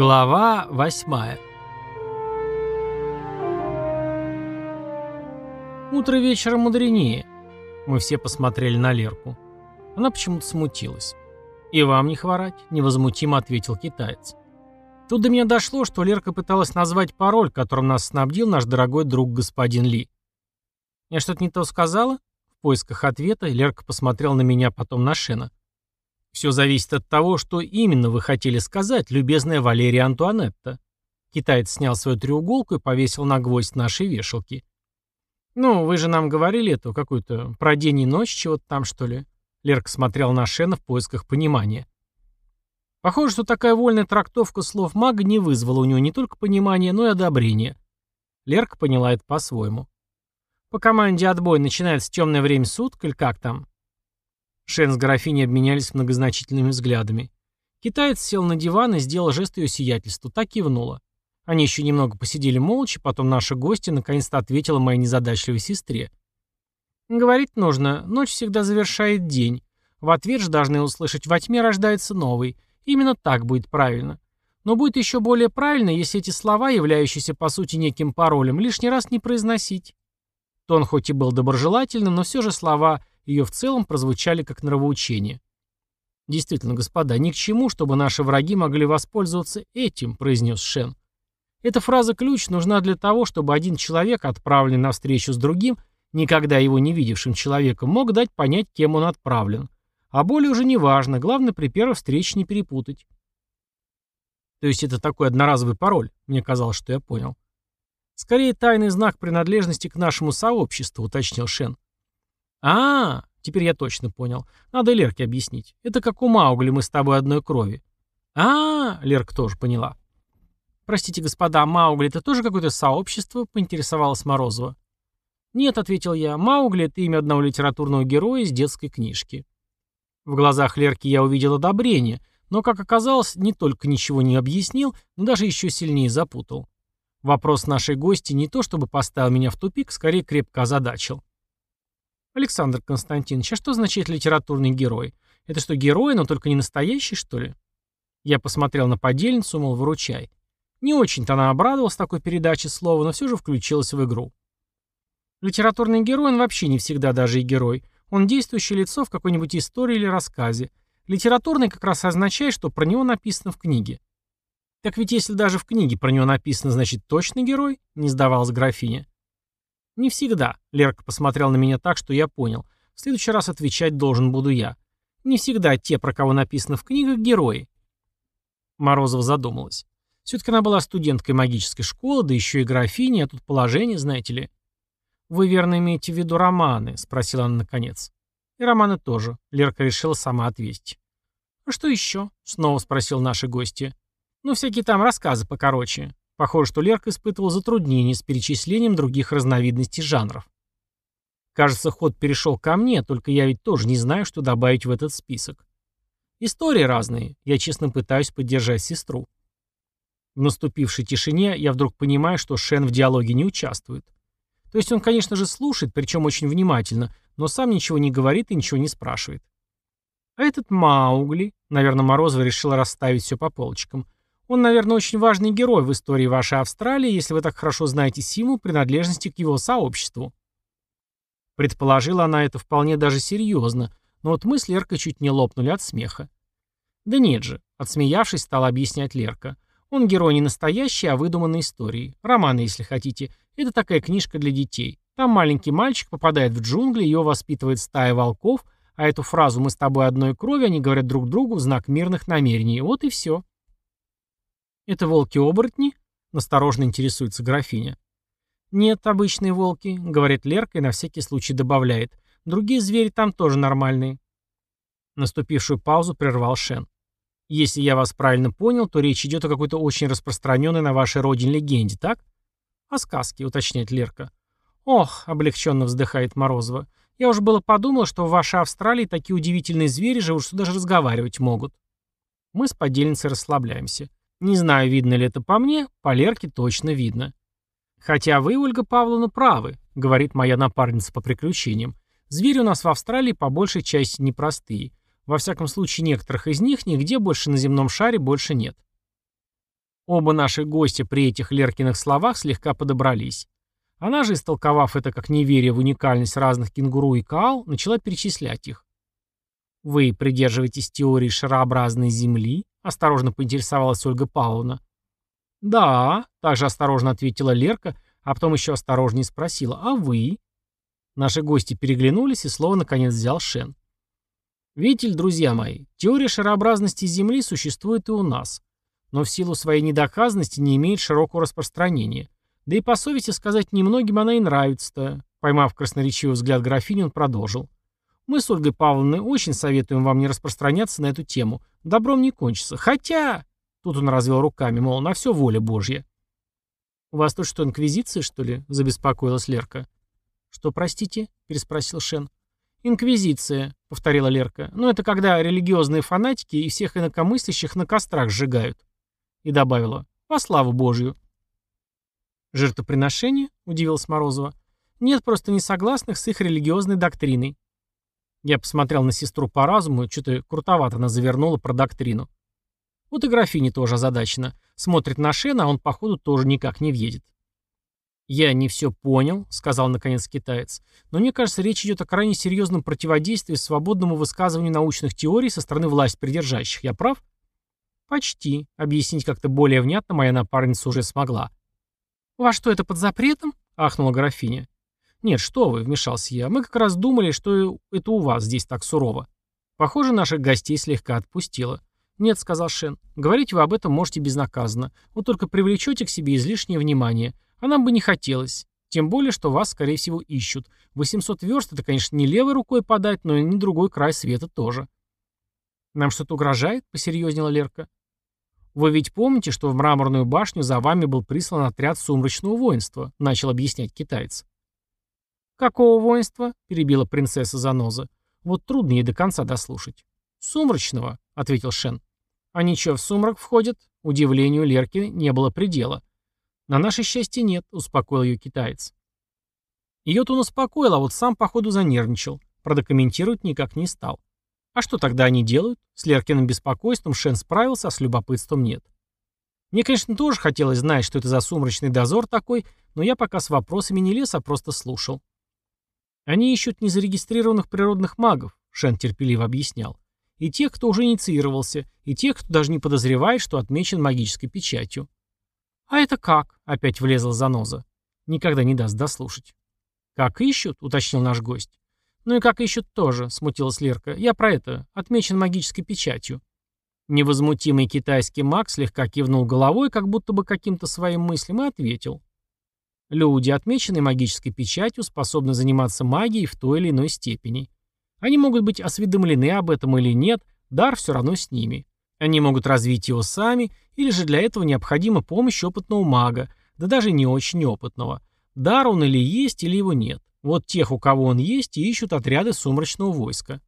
Глава восьмая Утро вечера мудренее. Мы все посмотрели на Лерку. Она почему-то смутилась. «И вам не хворать», — невозмутимо ответил китаец. Тут до меня дошло, что Лерка пыталась назвать пароль, которым нас снабдил наш дорогой друг господин Ли. «Я что-то не то сказала?» В поисках ответа Лерка посмотрел на меня, потом на Шена. Все зависит от того, что именно вы хотели сказать, любезная Валерия Антуанетта. Китаец снял свою треуголку и повесил на гвоздь нашей вешалки. «Ну, вы же нам говорили эту какую-то про день и ночь чего-то там, что ли?» Лерка смотрел на Шена в поисках понимания. Похоже, что такая вольная трактовка слов мага не вызвала у него не только понимания, но и одобрения. Лерка поняла это по-своему. «По команде отбой начинается темное время суток или как там?» Шен с графиней обменялись многозначительными взглядами. Китаец сел на диван и сделал жест ее сиятельству, так кивнула. Они еще немного посидели молча, потом наша гостья наконец-то ответила моей незадачливой сестре. «Говорить нужно, ночь всегда завершает день. В ответ же должны услышать «во тьме рождается новый». Именно так будет правильно. Но будет еще более правильно, если эти слова, являющиеся по сути неким паролем, лишний раз не произносить. Тон хоть и был доброжелательным, но все же слова ее в целом прозвучали как нравоучение. «Действительно, господа, ни к чему, чтобы наши враги могли воспользоваться этим», — произнес Шен. «Эта фраза-ключ нужна для того, чтобы один человек, отправленный на встречу с другим, никогда его не видевшим человеком, мог дать понять, кем он отправлен. А более уже не важно, главное при первой встрече не перепутать». То есть это такой одноразовый пароль, мне казалось, что я понял. Скорее тайный знак принадлежности к нашему сообществу, уточнил Шен. А, теперь я точно понял. Надо Лерке объяснить. Это как у Маугли, мы с тобой одной крови. А, Лерка тоже поняла. Простите, господа, Маугли это тоже какое-то сообщество? Поинтересовалась Морозова. Нет, ответил я. Маугли это имя одного литературного героя из детской книжки. В глазах Лерки я увидел одобрение, но, как оказалось, не только ничего не объяснил, но даже еще сильнее запутал. Вопрос нашей гости не то чтобы поставил меня в тупик, скорее крепко озадачил. Александр Константинович, а что означает литературный герой? Это что, герой, но только не настоящий, что ли? Я посмотрел на подельницу, мол, выручай. Не очень-то она обрадовалась такой передаче слова, но все же включилась в игру. Литературный герой, он вообще не всегда даже и герой. Он действующее лицо в какой-нибудь истории или рассказе. Литературный как раз означает, что про него написано в книге. Так ведь если даже в книге про него написано, значит точный герой? Не сдавалась графиня. «Не всегда», — Лерка посмотрел на меня так, что я понял. «В следующий раз отвечать должен буду я. Не всегда те, про кого написано в книгах, герои». Морозова задумалась. Все-таки она была студенткой магической школы, да еще и графиней, а тут положение, знаете ли. «Вы верно имеете в виду романы?» — спросила она наконец. «И романы тоже», — Лерка решила сама ответить. «А что еще?» — снова спросил наши гости. «Ну, всякие там рассказы покороче. Похоже, что Лерка испытывал затруднения с перечислением других разновидностей жанров. Кажется, ход перешел ко мне, только я ведь тоже не знаю, что добавить в этот список. Истории разные, я честно пытаюсь поддержать сестру. В наступившей тишине я вдруг понимаю, что Шен в диалоге не участвует. То есть он, конечно же, слушает, причем очень внимательно, но сам ничего не говорит и ничего не спрашивает. А этот Маугли, наверное, Морозова решила расставить все по полочкам, он, наверное, очень важный герой в истории вашей Австралии, если вы так хорошо знаете символ принадлежности к его сообществу. Предположила она это вполне даже серьезно, но вот мы с Леркой чуть не лопнули от смеха. Да нет же, отсмеявшись, стала объяснять Лерка. Он герой не настоящий, а выдуманной истории. Романы, если хотите. Это такая книжка для детей. Там маленький мальчик попадает в джунгли, ее воспитывает стая волков, а эту фразу «мы с тобой одной крови» они говорят друг другу в знак мирных намерений. Вот и все. «Это волки-оборотни?» — насторожно интересуется графиня. «Нет, обычные волки», — говорит Лерка и на всякий случай добавляет. «Другие звери там тоже нормальные». Наступившую паузу прервал Шен. «Если я вас правильно понял, то речь идет о какой-то очень распространенной на вашей родине легенде, так?» «О сказке», — уточняет Лерка. «Ох», — облегченно вздыхает Морозова, — «я уже было подумал, что в вашей Австралии такие удивительные звери живут, что даже разговаривать могут». Мы с подельницей расслабляемся. Не знаю, видно ли это по мне, по Лерке точно видно. Хотя вы, Ольга Павловна, правы, говорит моя напарница по приключениям. Звери у нас в Австралии по большей части непростые. Во всяком случае, некоторых из них нигде больше на земном шаре больше нет. Оба наших гостя при этих Леркиных словах слегка подобрались. Она же, истолковав это как неверие в уникальность разных кенгуру и каал, начала перечислять их. «Вы придерживаетесь теории шарообразной Земли?» — осторожно поинтересовалась Ольга Павловна. «Да», — также осторожно ответила Лерка, а потом еще осторожнее спросила, «а вы?» Наши гости переглянулись, и слово наконец взял Шен. «Видите ли, друзья мои, теория шарообразности Земли существует и у нас но в силу своей недоказанности не имеет широкого распространения. Да и по совести сказать немногим она и нравится-то. Поймав красноречивый взгляд графини, он продолжил. Мы с Ольгой Павловной очень советуем вам не распространяться на эту тему. Добром не кончится. Хотя... Тут он развел руками, мол, на все воля Божья. «У вас тут что, инквизиция, что ли?» — забеспокоилась Лерка. «Что, простите?» — переспросил Шен. «Инквизиция», — повторила Лерка. «Ну, это когда религиозные фанатики и всех инакомыслящих на кострах сжигают. И добавила «Во славу Божью». «Жертвоприношение?» — удивилась Морозова. «Нет просто несогласных с их религиозной доктриной». Я посмотрел на сестру по разуму, что-то крутовато она завернула про доктрину. Вот и графиня тоже озадачена. Смотрит на Шена, а он, походу, тоже никак не въедет. «Я не все понял», — сказал наконец китаец. «Но мне кажется, речь идет о крайне серьезном противодействии свободному высказыванию научных теорий со стороны власть придержащих. Я прав?» «Почти», — объяснить как-то более внятно моя напарница уже смогла. «У вас что, это под запретом?» — ахнула графиня. «Нет, что вы», — вмешался я, — «мы как раз думали, что это у вас здесь так сурово». Похоже, наших гостей слегка отпустило. «Нет», — сказал Шен, — «говорить вы об этом можете безнаказанно. Вот только привлечете к себе излишнее внимание. А нам бы не хотелось. Тем более, что вас, скорее всего, ищут. 800 верст — это, конечно, не левой рукой подать, но и не другой край света тоже». «Нам что-то угрожает?» — посерьезнела Лерка. «Вы ведь помните, что в мраморную башню за вами был прислан отряд сумрачного воинства?» — начал объяснять китаец. «Какого воинства?» — перебила принцесса Заноза. «Вот трудно ей до конца дослушать». «Сумрачного», — ответил Шен. «Они что, в сумрак входят?» Удивлению Лерки не было предела. «На наше счастье нет», — успокоил ее китаец. Ее-то он успокоил, а вот сам, походу, занервничал. Продокомментировать никак не стал. А что тогда они делают? С Леркиным беспокойством Шен справился, а с любопытством нет. Мне, конечно, тоже хотелось знать, что это за сумрачный дозор такой, но я пока с вопросами не лез, а просто слушал. Они ищут незарегистрированных природных магов, Шен терпеливо объяснял. И тех, кто уже инициировался, и тех, кто даже не подозревает, что отмечен магической печатью. «А это как?» — опять влезла заноза. Никогда не даст дослушать. «Как ищут?» — уточнил наш гость. «Ну и как ищут тоже», — смутилась Лерка. «Я про это. Отмечен магической печатью». Невозмутимый китайский маг слегка кивнул головой, как будто бы каким-то своим мыслям, и ответил. Люди, отмеченные магической печатью, способны заниматься магией в той или иной степени. Они могут быть осведомлены об этом или нет, дар все равно с ними. Они могут развить его сами, или же для этого необходима помощь опытного мага, да даже не очень опытного. Дар он или есть, или его нет. Вот тех, у кого он есть, и ищут отряды сумрачного войска.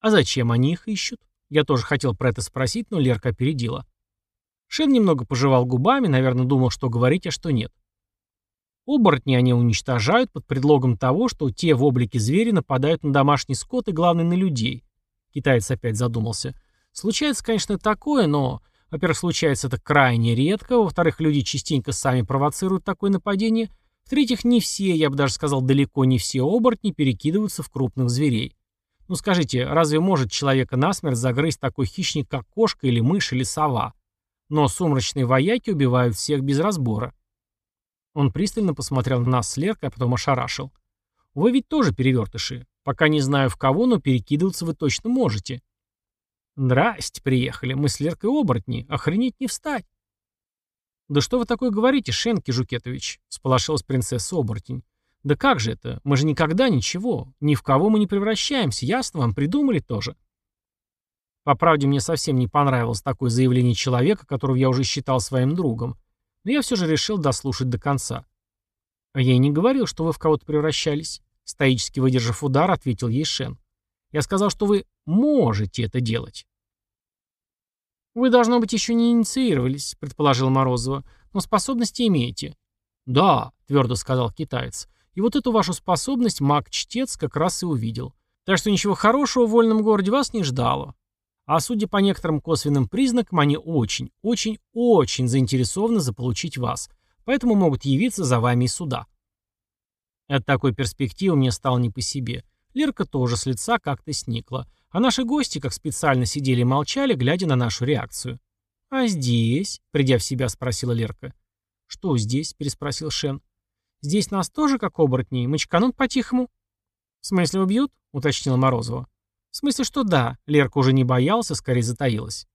А зачем они их ищут? Я тоже хотел про это спросить, но Лерка опередила. Шен немного пожевал губами, наверное, думал, что говорить, а что нет. Оборотни они уничтожают под предлогом того, что те в облике зверя нападают на домашний скот и, главное, на людей. Китаец опять задумался. Случается, конечно, такое, но, во-первых, случается это крайне редко, во-вторых, люди частенько сами провоцируют такое нападение – в-третьих, не все, я бы даже сказал, далеко не все оборотни перекидываются в крупных зверей. Ну скажите, разве может человека насмерть загрызть такой хищник, как кошка или мышь или сова? Но сумрачные вояки убивают всех без разбора. Он пристально посмотрел на нас с Леркой, а потом ошарашил. Вы ведь тоже перевертыши. Пока не знаю в кого, но перекидываться вы точно можете. Здрасте, приехали. Мы с Леркой оборотни. Охренеть не встать. «Да что вы такое говорите, Шенки Жукетович?» — сполошилась принцесса-оборотень. «Да как же это? Мы же никогда ничего. Ни в кого мы не превращаемся. Ясно вам? Придумали тоже». По правде, мне совсем не понравилось такое заявление человека, которого я уже считал своим другом. Но я все же решил дослушать до конца. «А я и не говорил, что вы в кого-то превращались», — стоически выдержав удар, ответил ей Шен. «Я сказал, что вы можете это делать». «Вы, должно быть, еще не инициировались», — предположил Морозова. «Но способности имеете». «Да», — твердо сказал китаец. «И вот эту вашу способность маг-чтец как раз и увидел. Так что ничего хорошего в вольном городе вас не ждало. А судя по некоторым косвенным признакам, они очень, очень, очень заинтересованы заполучить вас, поэтому могут явиться за вами из суда. От такой перспективы мне стало не по себе. Лерка тоже с лица как-то сникла. А наши гости, как специально сидели и молчали, глядя на нашу реакцию. «А здесь?» — придя в себя, спросила Лерка. «Что здесь?» — переспросил Шен. «Здесь нас тоже, как оборотней, мочканут по-тихому?» «В смысле убьют?» — уточнила Морозова. В смысле, что да, Лерка уже не боялся, скорее затаилась.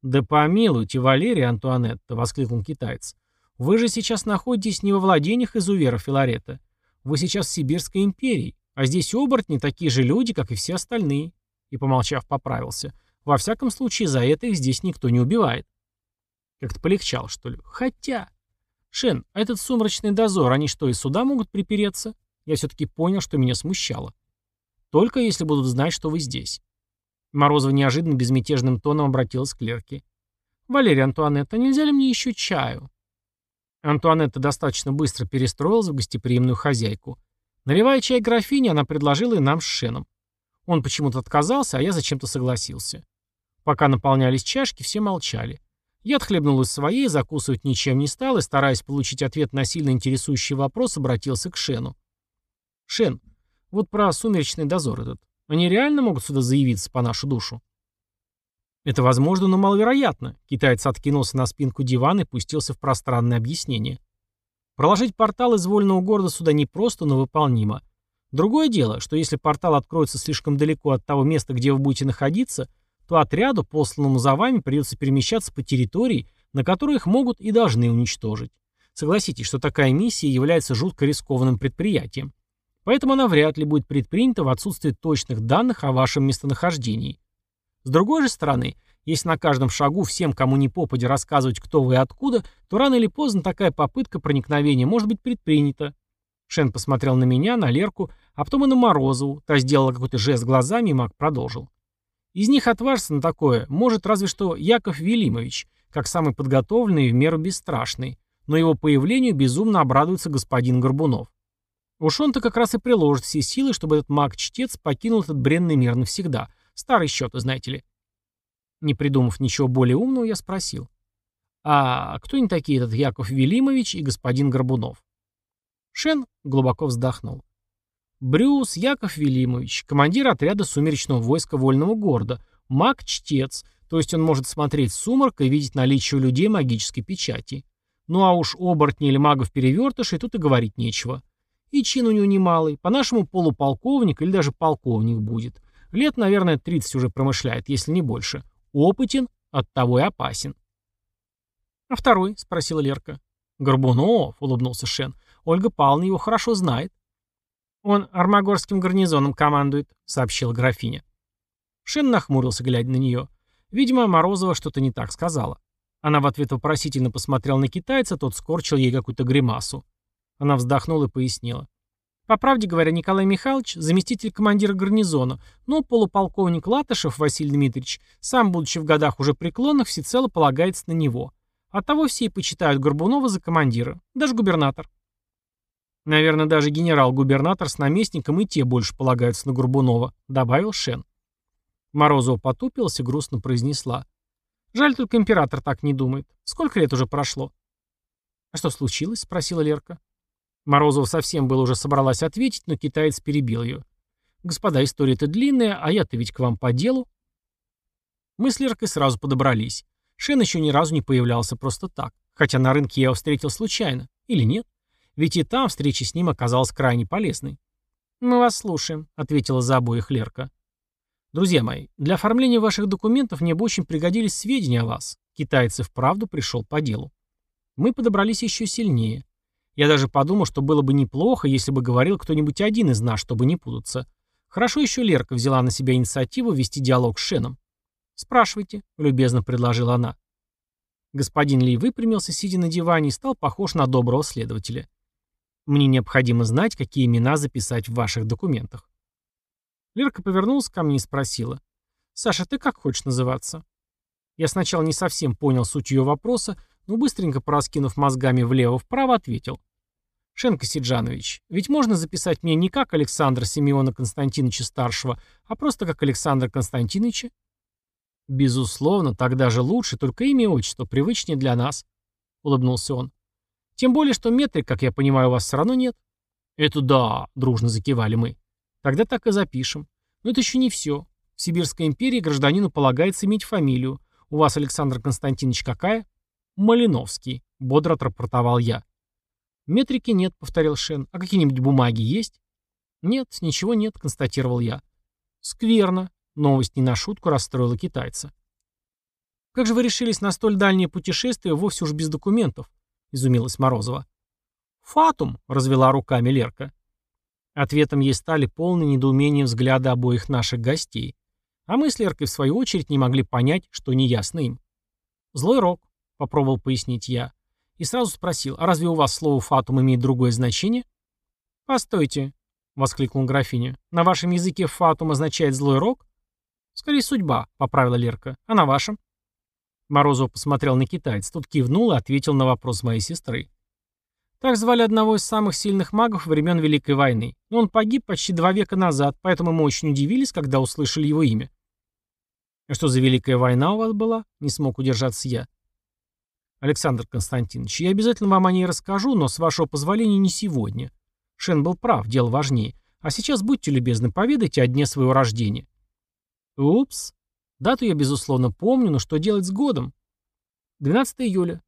«Да помилуйте, Валерия Антуанетта», — воскликнул китаец. «Вы же сейчас находитесь не во владениях изувера Филарета. Вы сейчас в Сибирской империи, а здесь оборотни такие же люди, как и все остальные». И, помолчав, поправился. «Во всяком случае, за это их здесь никто не убивает». Как-то полегчал, что ли. Хотя... Шен, а этот сумрачный дозор, они что, и сюда могут припереться? Я все-таки понял, что меня смущало. Только если будут знать, что вы здесь. Морозова неожиданно безмятежным тоном обратилась к Лерке. «Валерия Антуанетта, нельзя ли мне еще чаю?» Антуанетта достаточно быстро перестроилась в гостеприимную хозяйку. Наливая чай графине, она предложила и нам с Шеном. Он почему-то отказался, а я зачем-то согласился. Пока наполнялись чашки, все молчали. Я отхлебнул из своей, закусывать ничем не стал и, стараясь получить ответ на сильно интересующий вопрос, обратился к Шену. «Шен, вот про сумеречный дозор этот. Они реально могут сюда заявиться по нашу душу? Это возможно, но маловероятно. Китаец откинулся на спинку дивана и пустился в пространное объяснение. Проложить портал из вольного города сюда не просто, но выполнимо. Другое дело, что если портал откроется слишком далеко от того места, где вы будете находиться, то отряду, посланному за вами, придется перемещаться по территории, на которой их могут и должны уничтожить. Согласитесь, что такая миссия является жутко рискованным предприятием. Поэтому она вряд ли будет предпринята в отсутствии точных данных о вашем местонахождении. С другой же стороны, если на каждом шагу всем, кому не попадя, рассказывать, кто вы и откуда, то рано или поздно такая попытка проникновения может быть предпринята. Шен посмотрел на меня, на Лерку, а потом и на Морозову. Та сделала какой-то жест глазами, и маг продолжил. Из них отважиться на такое может разве что Яков Велимович, как самый подготовленный и в меру бесстрашный, но его появлению безумно обрадуется господин Горбунов. Уж он-то как раз и приложит все силы, чтобы этот маг-чтец покинул этот бренный мир навсегда. Старый счет, знаете ли. Не придумав ничего более умного, я спросил. А кто они такие, этот Яков Велимович и господин Горбунов? Шен глубоко вздохнул. Брюс Яков Велимович, командир отряда сумеречного войска вольного города, маг-чтец, то есть он может смотреть сумрак и видеть наличие у людей магической печати. Ну а уж оборотни или магов-перевертышей тут и говорить нечего. И чин у него немалый, по-нашему полуполковник или даже полковник будет. Лет, наверное, 30 уже промышляет, если не больше. Опытен, оттого и опасен. «А второй?» — спросила Лерка. «Горбунов», — улыбнулся Шен. «Ольга Павловна его хорошо знает». «Он армагорским гарнизоном командует», — сообщила графиня. Шен нахмурился, глядя на нее. Видимо, Морозова что-то не так сказала. Она в ответ вопросительно посмотрела на китайца, тот скорчил ей какую-то гримасу. Она вздохнула и пояснила. По правде говоря, Николай Михайлович – заместитель командира гарнизона, но полуполковник Латышев Василий Дмитриевич, сам будучи в годах уже преклонных, всецело полагается на него. Оттого все и почитают Горбунова за командира, даже губернатор. Наверное, даже генерал-губернатор с наместником и те больше полагаются на Горбунова, добавил Шен. Морозова потупилась и грустно произнесла. Жаль, только император так не думает. Сколько лет уже прошло? А что случилось? спросила Лерка. Морозова совсем было уже собралась ответить, но китаец перебил ее. «Господа, история-то длинная, а я-то ведь к вам по делу». Мы с Леркой сразу подобрались. Шен еще ни разу не появлялся просто так. Хотя на рынке я его встретил случайно. Или нет? Ведь и там встреча с ним оказалась крайне полезной. «Мы вас слушаем», — ответила за обоих Лерка. «Друзья мои, для оформления ваших документов мне бы очень пригодились сведения о вас. Китаец и вправду пришел по делу. Мы подобрались еще сильнее. Я даже подумал, что было бы неплохо, если бы говорил кто-нибудь один из нас, чтобы не путаться. Хорошо еще Лерка взяла на себя инициативу вести диалог с Шеном. «Спрашивайте», — любезно предложила она. Господин Ли выпрямился, сидя на диване, и стал похож на доброго следователя. «Мне необходимо знать, какие имена записать в ваших документах». Лерка повернулась ко мне и спросила. «Саша, ты как хочешь называться?» Я сначала не совсем понял суть ее вопроса, но быстренько пораскинув мозгами влево-вправо, ответил. Шенко Сиджанович, ведь можно записать меня не как Александра Симеона Константиновича старшего, а просто как Александра Константиновича? «Безусловно, тогда же лучше, только имя и отчество привычнее для нас», — улыбнулся он. «Тем более, что метрик, как я понимаю, у вас все равно нет». «Это да», — дружно закивали мы. «Тогда так и запишем. Но это еще не все. В Сибирской империи гражданину полагается иметь фамилию. У вас, Александр Константинович, какая?» «Малиновский», — бодро отрапортовал я. «Метрики нет», — повторил Шен. «А какие-нибудь бумаги есть?» «Нет, ничего нет», — констатировал я. «Скверно», Новость не на шутку расстроила китайца. «Как же вы решились на столь дальнее путешествие вовсе уж без документов?» — изумилась Морозова. «Фатум», — развела руками Лерка. Ответом ей стали полные недоумения взгляды обоих наших гостей. А мы с Леркой, в свою очередь, не могли понять, что неясно им. «Злой рок», — попробовал пояснить я. И сразу спросил, а разве у вас слово «фатум» имеет другое значение? «Постойте», — воскликнул графиня. «На вашем языке «фатум» означает «злой рок»?» «Скорее судьба», — поправила Лерка. «А на вашем?» Морозов посмотрел на китайца. Тут кивнул и ответил на вопрос моей сестры. Так звали одного из самых сильных магов времен Великой войны. Но он погиб почти два века назад, поэтому мы очень удивились, когда услышали его имя. «А что за Великая война у вас была?» — не смог удержаться я. «Александр Константинович, я обязательно вам о ней расскажу, но, с вашего позволения, не сегодня. Шен был прав, дело важнее. А сейчас будьте любезны, поведайте о дне своего рождения». Упс. Дату я, безусловно, помню, но что делать с годом? 12 июля.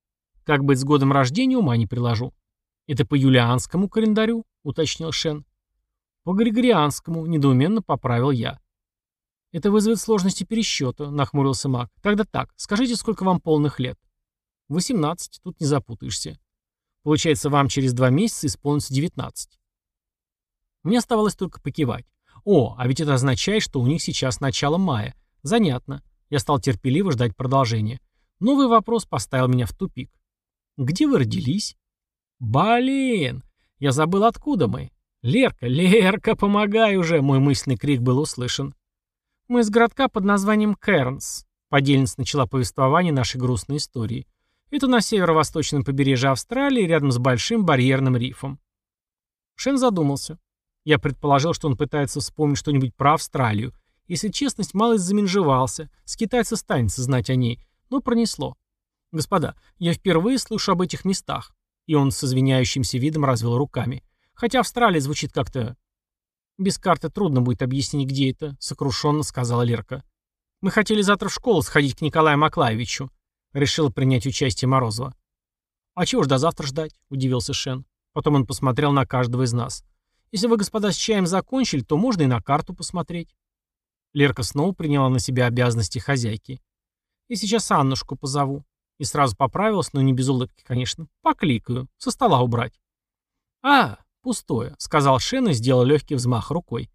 Как быть с годом рождения, ума не приложу. Это по юлианскому календарю, уточнил Шен. По григорианскому, недоуменно поправил я. Это вызовет сложности пересчета, нахмурился маг. Тогда так, скажите, сколько вам полных лет? 18, тут не запутаешься. Получается, вам через два месяца исполнится 19. Мне оставалось только покивать. О, а ведь это означает, что у них сейчас начало мая. Занятно. Я стал терпеливо ждать продолжения. Новый вопрос поставил меня в тупик. Где вы родились? Блин! Я забыл, откуда мы. Лерка, Лерка, помогай уже! Мой мысленный крик был услышан. Мы из городка под названием Кернс. Подельница начала повествование нашей грустной истории. Это на северо-восточном побережье Австралии, рядом с большим барьерным рифом. Шен задумался. Я предположил, что он пытается вспомнить что-нибудь про Австралию. Если честность, малость заминжевался. С китайца станется знать о ней. Но пронесло. Господа, я впервые слышу об этих местах. И он с извиняющимся видом развел руками. Хотя Австралия звучит как-то... Без карты трудно будет объяснить, где это, сокрушенно сказала Лерка. Мы хотели завтра в школу сходить к Николаю Маклаевичу. Решила принять участие Морозова. А чего ж до завтра ждать? Удивился Шен. Потом он посмотрел на каждого из нас. Если вы, господа, с чаем закончили, то можно и на карту посмотреть. Лерка снова приняла на себя обязанности хозяйки. И сейчас Аннушку позову. И сразу поправилась, но не без улыбки, конечно. Покликаю. Со стола убрать. А, пустое, сказал Шен и сделал легкий взмах рукой.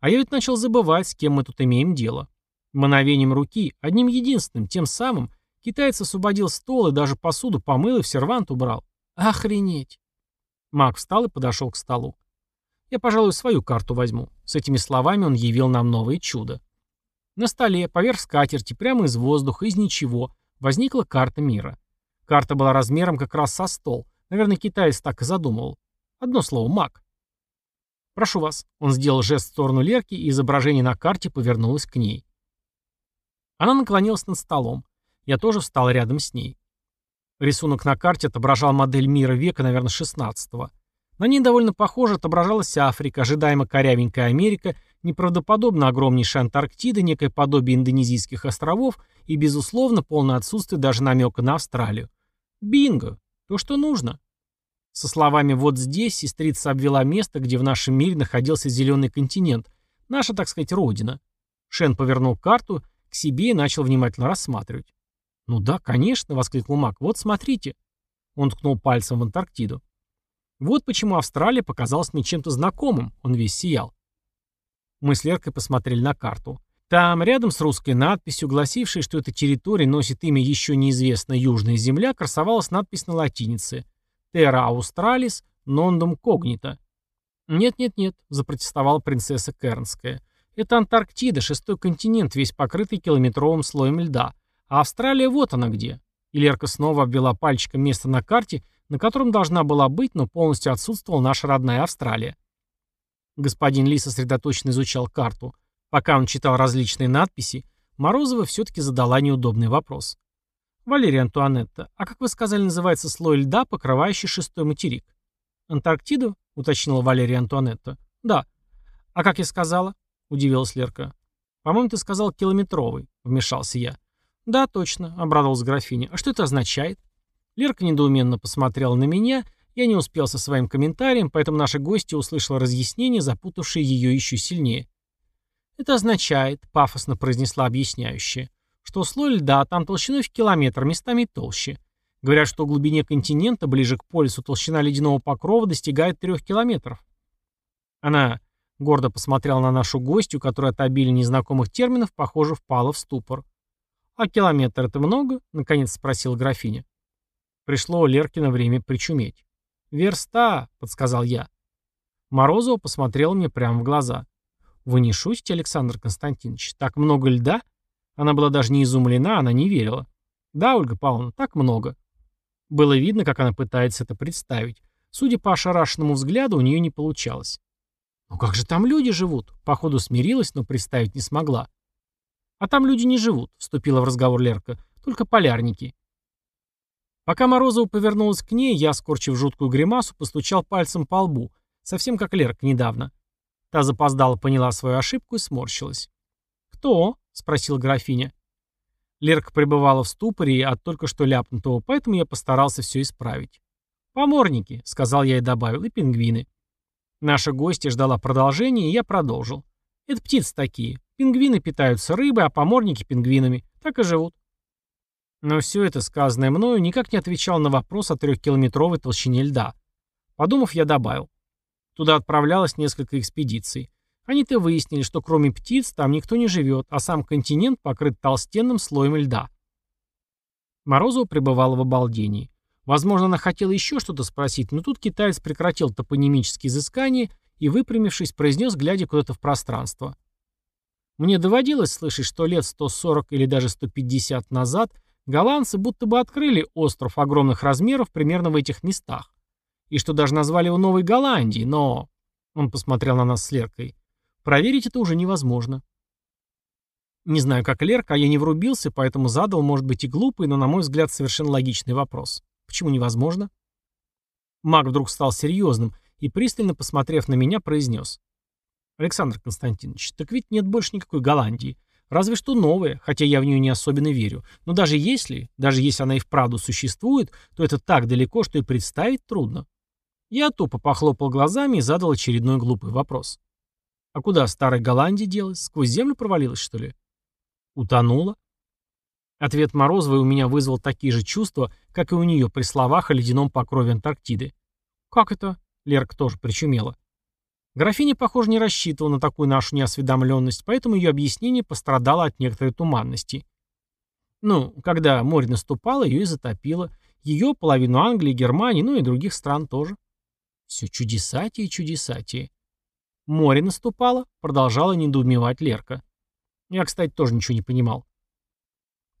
А я ведь начал забывать, с кем мы тут имеем дело. Мановением руки, одним единственным, тем самым, китаец освободил стол и даже посуду помыл и в сервант убрал. Охренеть. Маг встал и подошел к столу. Я, пожалуй, свою карту возьму. С этими словами он явил нам новое чудо. На столе, поверх скатерти, прямо из воздуха, из ничего, возникла карта мира. Карта была размером как раз со стол. Наверное, китаец так и задумывал. Одно слово «маг». «Прошу вас». Он сделал жест в сторону Лерки, и изображение на карте повернулось к ней. Она наклонилась над столом. Я тоже встал рядом с ней. Рисунок на карте отображал модель мира века, наверное, 16-го. На ней довольно похоже отображалась Африка, ожидаемо корявенькая Америка, неправдоподобно огромнейшая Антарктида, некое подобие индонезийских островов и, безусловно, полное отсутствие даже намека на Австралию. Бинго! То, что нужно. Со словами «вот здесь» сестрица обвела место, где в нашем мире находился зеленый континент, наша, так сказать, родина. Шен повернул карту к себе и начал внимательно рассматривать. «Ну да, конечно», — воскликнул Мак, — «вот смотрите». Он ткнул пальцем в Антарктиду. Вот почему Австралия показалась мне чем-то знакомым, он весь сиял. Мы с Леркой посмотрели на карту. Там, рядом с русской надписью, гласившей, что эта территория носит имя еще неизвестная Южная Земля, красовалась надпись на латинице «Terra Australis Nondum Cognita». «Нет-нет-нет», — запротестовала принцесса Кернская. «Это Антарктида, шестой континент, весь покрытый километровым слоем льда. А Австралия вот она где». И Лерка снова обвела пальчиком место на карте, на котором должна была быть, но полностью отсутствовала наша родная Австралия. Господин Ли сосредоточенно изучал карту. Пока он читал различные надписи, Морозова все-таки задала неудобный вопрос. «Валерия Антуанетта, а как вы сказали, называется слой льда, покрывающий шестой материк?» «Антарктиду?» — уточнила Валерия Антуанетта. «Да». «А как я сказала?» — удивилась Лерка. «По-моему, ты сказал километровый», — вмешался я. «Да, точно», — обрадовалась графиня. «А что это означает?» Лерка недоуменно посмотрела на меня, я не успел со своим комментарием, поэтому наша гостья услышала разъяснение, запутавшее ее еще сильнее. «Это означает», — пафосно произнесла объясняющая, что слой льда там толщиной в километр, местами толще. Говорят, что в глубине континента, ближе к полюсу, толщина ледяного покрова достигает трех километров. Она гордо посмотрела на нашу гостью, которая от обилия незнакомых терминов, похоже, впала в ступор. «А километр — это много?» — наконец спросила графиня. Пришло Леркино время причуметь. «Верста», — подсказал я. Морозова посмотрела мне прямо в глаза. «Вы не шутите, Александр Константинович? Так много льда?» Она была даже не изумлена, она не верила. «Да, Ольга Павловна, так много». Было видно, как она пытается это представить. Судя по ошарашенному взгляду, у нее не получалось. «Ну как же там люди живут?» Походу смирилась, но представить не смогла. «А там люди не живут», — вступила в разговор Лерка. «Только полярники». Пока Морозова повернулась к ней, я, скорчив жуткую гримасу, постучал пальцем по лбу, совсем как Лерка недавно. Та запоздала, поняла свою ошибку и сморщилась. «Кто?» — спросила графиня. Лерка пребывала в ступоре от только что ляпнутого, поэтому я постарался все исправить. «Поморники», — сказал я и добавил, — «и пингвины». Наша гостья ждала продолжения, и я продолжил. «Это птицы такие. Пингвины питаются рыбой, а поморники — пингвинами. Так и живут». Но все это, сказанное мною, никак не отвечал на вопрос о трехкилометровой толщине льда. Подумав, я добавил. Туда отправлялось несколько экспедиций. Они-то выяснили, что кроме птиц там никто не живет, а сам континент покрыт толстенным слоем льда. Морозова пребывала в обалдении. Возможно, она хотела еще что-то спросить, но тут китаец прекратил топонимические изыскания и, выпрямившись, произнес, глядя куда-то в пространство. Мне доводилось слышать, что лет 140 или даже 150 назад Голландцы будто бы открыли остров огромных размеров примерно в этих местах. И что даже назвали его Новой Голландией, но... Он посмотрел на нас с Леркой. Проверить это уже невозможно. Не знаю, как Лерка, а я не врубился, поэтому задал, может быть, и глупый, но, на мой взгляд, совершенно логичный вопрос. Почему невозможно? Маг вдруг стал серьезным и, пристально посмотрев на меня, произнес. Александр Константинович, так ведь нет больше никакой Голландии. Разве что новая, хотя я в нее не особенно верю. Но даже если, даже если она и вправду существует, то это так далеко, что и представить трудно. Я тупо похлопал глазами и задал очередной глупый вопрос. А куда старая Голландия делась? Сквозь землю провалилась, что ли? Утонула? Ответ Морозовой у меня вызвал такие же чувства, как и у нее при словах о ледяном покрове Антарктиды. «Как это?» — Лерка тоже причумела. Графиня, похоже, не рассчитывала на такую нашу неосведомленность, поэтому ее объяснение пострадало от некоторой туманности. Ну, когда море наступало, ее и затопило. Ее, половину Англии, Германии, ну и других стран тоже. Все чудесатие и чудесатие. Море наступало, продолжала недоумевать Лерка. Я, кстати, тоже ничего не понимал.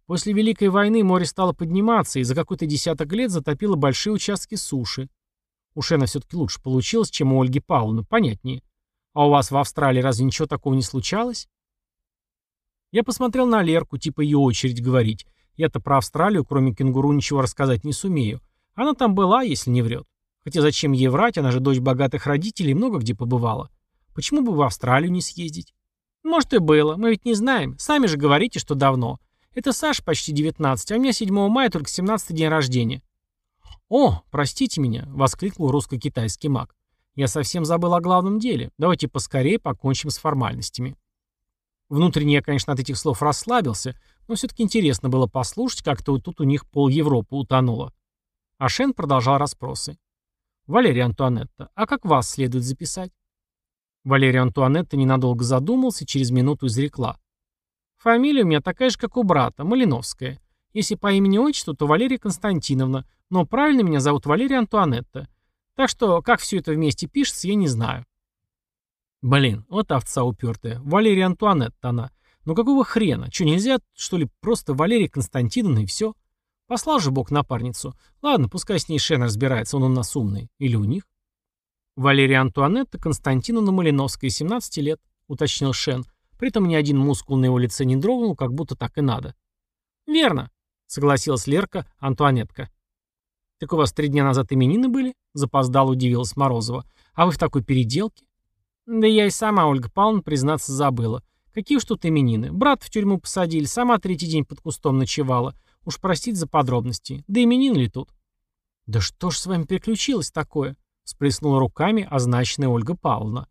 После Великой войны море стало подниматься и за какой-то десяток лет затопило большие участки суши. У Шена все-таки лучше получилось, чем у Ольги Павловны, понятнее. А у вас в Австралии разве ничего такого не случалось? Я посмотрел на Лерку, типа ее очередь говорить. Я-то про Австралию, кроме кенгуру, ничего рассказать не сумею. Она там была, если не врет. Хотя зачем ей врать, она же дочь богатых родителей, много где побывала. Почему бы в Австралию не съездить? Может и было, мы ведь не знаем. Сами же говорите, что давно. Это Саш почти 19, а у меня 7 мая только 17 день рождения. «О, простите меня!» — воскликнул русско-китайский маг. «Я совсем забыл о главном деле. Давайте поскорее покончим с формальностями». Внутренне я, конечно, от этих слов расслабился, но все-таки интересно было послушать, как-то вот тут у них пол Европы утонуло. А Шен продолжал расспросы. «Валерия Антуанетта, а как вас следует записать?» Валерия Антуанетта ненадолго задумался через минуту изрекла. «Фамилия у меня такая же, как у брата, Малиновская. Если по имени-отчеству, то Валерия Константиновна, но правильно меня зовут Валерия Антуанетта. Так что, как все это вместе пишется, я не знаю. Блин, вот овца упертая. Валерия Антуанетта она. Ну какого хрена? Че, нельзя, что ли, просто Валерия Константиновна и все? Послал же Бог напарницу. Ладно, пускай с ней Шен разбирается, он у нас умный. Или у них? Валерия Антуанетта Константиновна Малиновская, 17 лет, уточнил Шен. При этом ни один мускул на его лице не дрогнул, как будто так и надо. «Верно», — согласилась Лерка Антуанетка. «Так у вас три дня назад именины были?» — запоздал, удивилась Морозова. «А вы в такой переделке?» «Да я и сама, Ольга Павловна, признаться, забыла. Какие уж тут именины. Брат в тюрьму посадили, сама третий день под кустом ночевала. Уж простите за подробности. Да именины ли тут?» «Да что ж с вами приключилось такое?» — сплеснула руками означенная Ольга Павловна.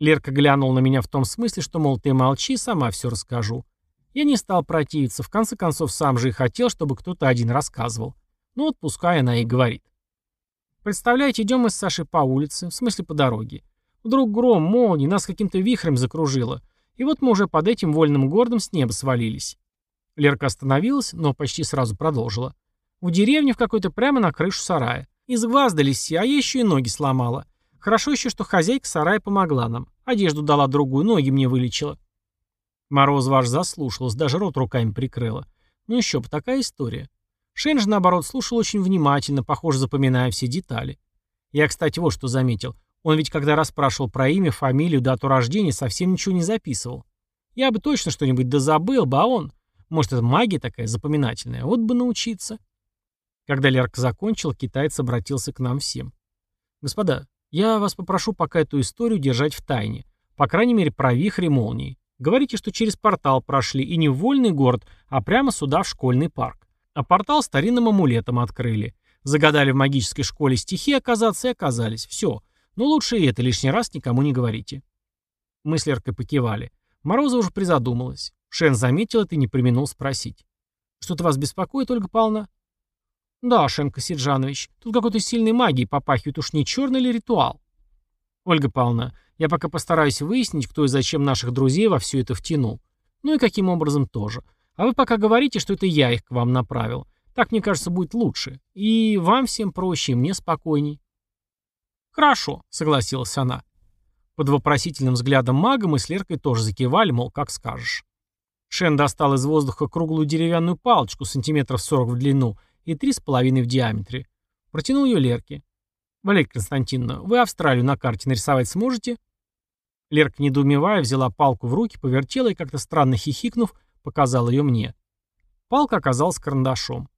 Лерка глянула на меня в том смысле, что, мол, ты молчи, сама все расскажу. Я не стал противиться, в конце концов, сам же и хотел, чтобы кто-то один рассказывал. Ну вот пускай она и говорит. Представляете, идем мы с Сашей по улице, в смысле по дороге. Вдруг гром, молния, нас каким-то вихрем закружило. И вот мы уже под этим вольным городом с неба свалились. Лерка остановилась, но почти сразу продолжила. В деревне в какой-то прямо на крышу сарая. Изгваздались все, а я еще и ноги сломала. Хорошо еще, что хозяйка сарая помогла нам. Одежду дала другую, ноги мне вылечила. Мороз ваш заслушалась, даже рот руками прикрыла. Ну еще бы, такая история. Шен же, наоборот, слушал очень внимательно, похоже, запоминая все детали. Я, кстати, вот что заметил. Он ведь, когда расспрашивал про имя, фамилию, дату рождения, совсем ничего не записывал. Я бы точно что-нибудь да забыл бы, а он... Может, это магия такая запоминательная? Вот бы научиться. Когда Лерка закончил, китаец обратился к нам всем. «Господа, я вас попрошу пока эту историю держать в тайне. По крайней мере, про вихри молнии. Говорите, что через портал прошли, и не в вольный город, а прямо сюда, в школьный парк. А портал старинным амулетом открыли. Загадали в магической школе стихи оказаться и оказались. Все. Но лучше и это лишний раз никому не говорите». Мы с Леркой покивали. Морозова уже призадумалась. Шен заметил это и не применил спросить. «Что-то вас беспокоит, Ольга Павловна?» «Да, Шенко Сиджанович, тут какой-то сильной магией попахивает, уж не черный ли ритуал?» «Ольга Павловна, я пока постараюсь выяснить, кто и зачем наших друзей во все это втянул. Ну и каким образом тоже. А вы пока говорите, что это я их к вам направил. Так, мне кажется, будет лучше. И вам всем проще, и мне спокойней». «Хорошо», — согласилась она. Под вопросительным взглядом мага мы с Леркой тоже закивали, мол, как скажешь. Шен достал из воздуха круглую деревянную палочку сантиметров сорок в длину и три с половиной в диаметре. Протянул ее Лерке. «Валерия Константиновна, вы Австралию на карте нарисовать сможете?» Лерка, недоумевая, взяла палку в руки, повертела и, как-то странно хихикнув, показала ее мне. Палка оказалась карандашом.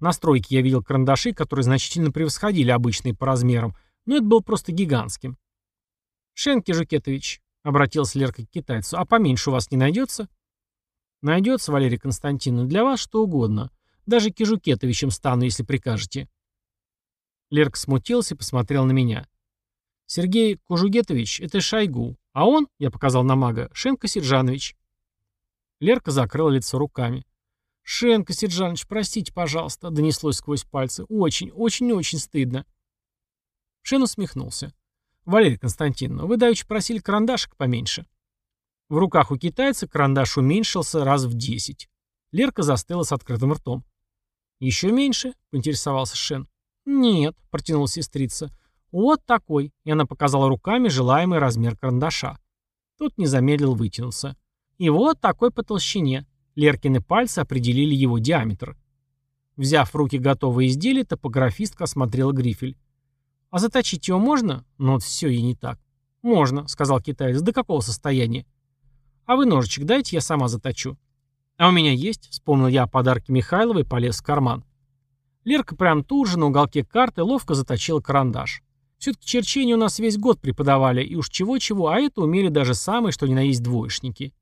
На стройке я видел карандаши, которые значительно превосходили обычные по размерам, но это был просто гигантским. «Шенки Жукетович», — обратился Лерка к китайцу, — «а поменьше у вас не найдется?» «Найдется, Валерий Константиновна, для вас что угодно. Даже Кижукетовичем стану, если прикажете». Лерка смутился и посмотрел на меня. «Сергей Кужугетович — это Шойгу, а он, — я показал на мага, — Шенко Сиджанович». Лерка закрыла лицо руками. «Шенко Сиджанович, простите, пожалуйста», — донеслось сквозь пальцы. «Очень, очень-очень стыдно». Шен усмехнулся. «Валерий Константиновна, вы давеча просили карандашик поменьше». В руках у китайца карандаш уменьшился раз в десять. Лерка застыла с открытым ртом. «Еще меньше?» — поинтересовался Шен. «Нет», — протянула сестрица. «Вот такой», — и она показала руками желаемый размер карандаша. Тот не замедлил вытянуться. «И вот такой по толщине». Леркины пальцы определили его диаметр. Взяв в руки готовое изделие, топографистка осмотрела грифель. «А заточить его можно?» Ну вот все и не так. «Можно», — сказал китаец. «До какого состояния?» «А вы ножичек дайте, я сама заточу». «А у меня есть», — вспомнил я о подарке Михайловой полез в карман. Лерка прям тут же на уголке карты ловко заточила карандаш. Все-таки черчение у нас весь год преподавали, и уж чего-чего, а это умели даже самые, что ни на есть двоечники.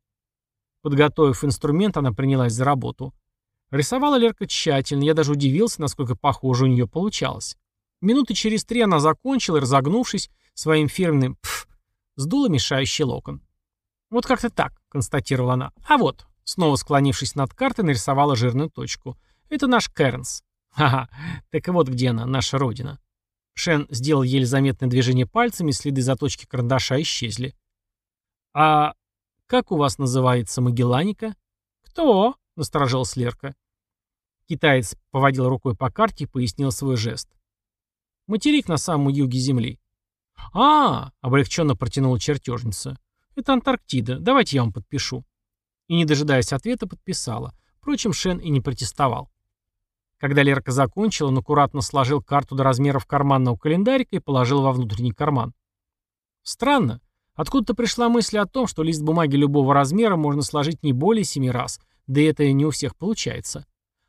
Подготовив инструмент, она принялась за работу. Рисовала Лерка тщательно, я даже удивился, насколько похоже у нее получалось. Минуты через три она закончила разогнувшись, своим фирменным «пф» сдула мешающий локон. «Вот как-то так», — констатировала она. «А вот, Снова склонившись над картой, нарисовала жирную точку. «Это наш Кернс». «Ха-ха, так вот где она, наша родина». Шен сделал еле заметное движение пальцами, следы заточки карандаша исчезли. «А как у вас называется Магелланика?» «Кто?» — насторожилась Лерка. Китаец поводил рукой по карте и пояснил свой жест. «Материк на самом юге Земли». «А, -а — облегченно протянула чертежница. «Это Антарктида. Давайте я вам подпишу» и, не дожидаясь ответа, подписала. Впрочем, Шен и не протестовал. Когда Лерка закончила, он аккуратно сложил карту до размеров карманного календарика и положил во внутренний карман. Странно. Откуда-то пришла мысль о том, что лист бумаги любого размера можно сложить не более семи раз, да и это не у всех получается.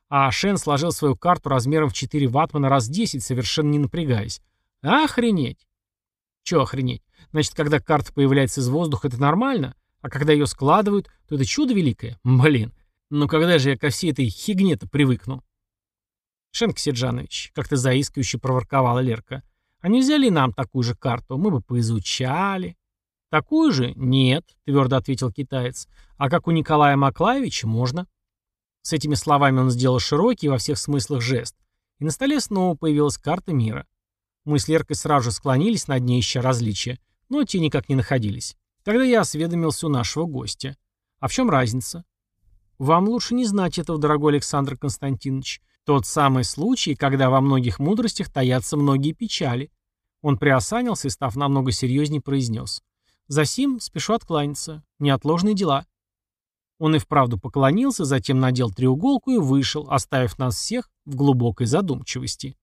А Шен сложил свою карту размером в 4 ватмана раз 10, совершенно не напрягаясь. Охренеть! Че охренеть? Значит, когда карта появляется из воздуха, это нормально? А когда ее складывают, то это чудо великое? Блин. Ну когда же я ко всей этой хигне-то привыкну? Шенк Седжанович, как-то заискивающе проворковала Лерка. А нельзя ли нам такую же карту? Мы бы поизучали. Такую же? Нет, твердо ответил китаец. А как у Николая Маклаевича можно. С этими словами он сделал широкий во всех смыслах жест. И на столе снова появилась карта мира. Мы с Леркой сразу же склонились над ней, ища различия, но те никак не находились. Тогда я осведомился у нашего гостя. А в чем разница? Вам лучше не знать этого, дорогой Александр Константинович. Тот самый случай, когда во многих мудростях таятся многие печали. Он приосанился и, став намного серьезнее, произнес. «Засим, спешу откланяться. Неотложные дела». Он и вправду поклонился, затем надел треуголку и вышел, оставив нас всех в глубокой задумчивости.